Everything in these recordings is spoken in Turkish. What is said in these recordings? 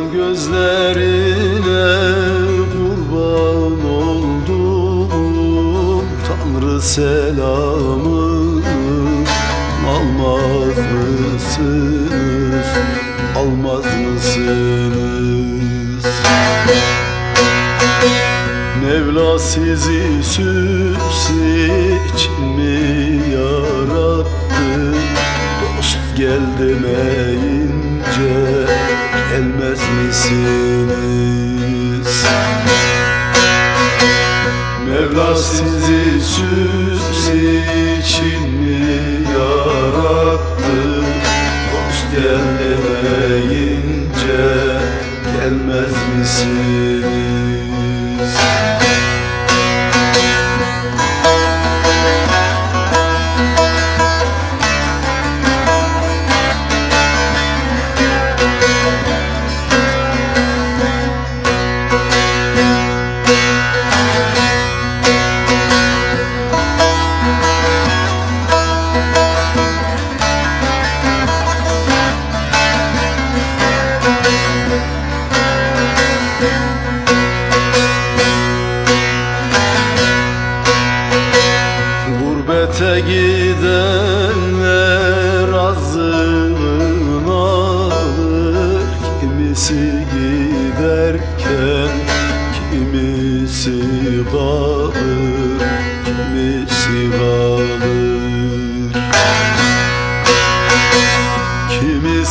Akan gözlerine kurban oldum Tanrı selamı almaz mısınız? Almaz mısınız? Mevla sizi sür misiniz? Mevla sizi süs için mi yarattı Dost gel demeyince gelmez misiniz?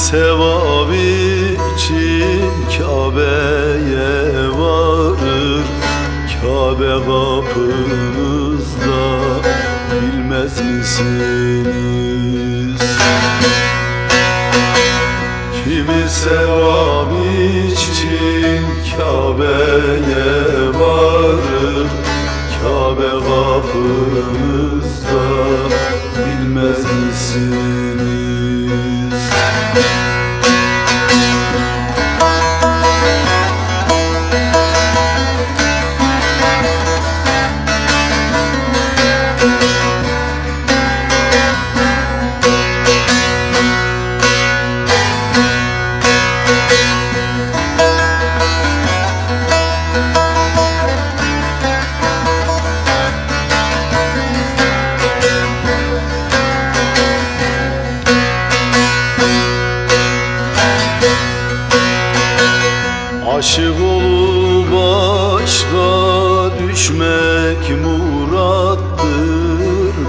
Sevap için Kabe'ye varır Kabe kapınızda bilmez misiniz? Kimi sevap için Kabe'ye kapınızda bilmez misiniz? Aşık olup başka düşmek murattır.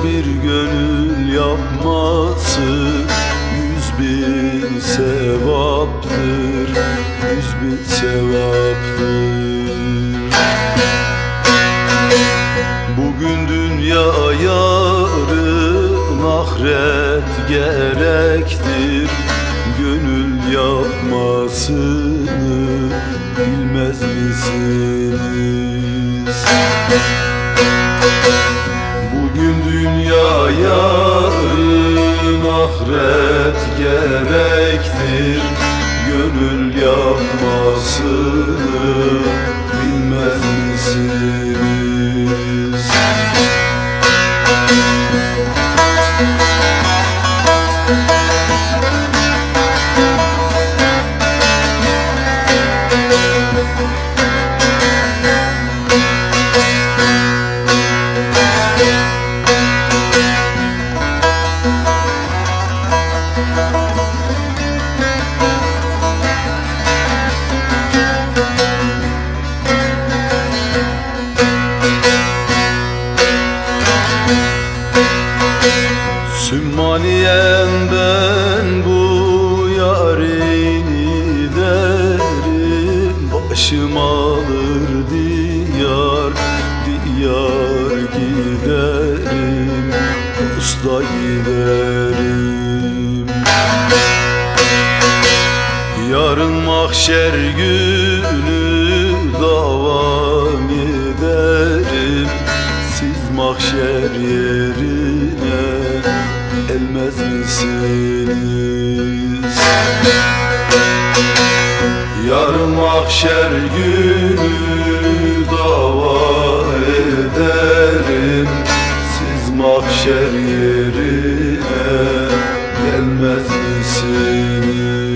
Bir gönül yapması yüz bin sevaptır. Yüz bin sevaptır. Bugün dünya yarın ahiret gerektir. Gönül yapmasını bilmez misiniz? Bugün dünya yarın ahiret gerektir Gönül yapmasını Usta giderim Yarın mahşer günü davam ederim. Siz mahşer yerine elmez misiniz? Yarın mahşer günü dava ederim. Siz mahşer yerine gelmez misiniz?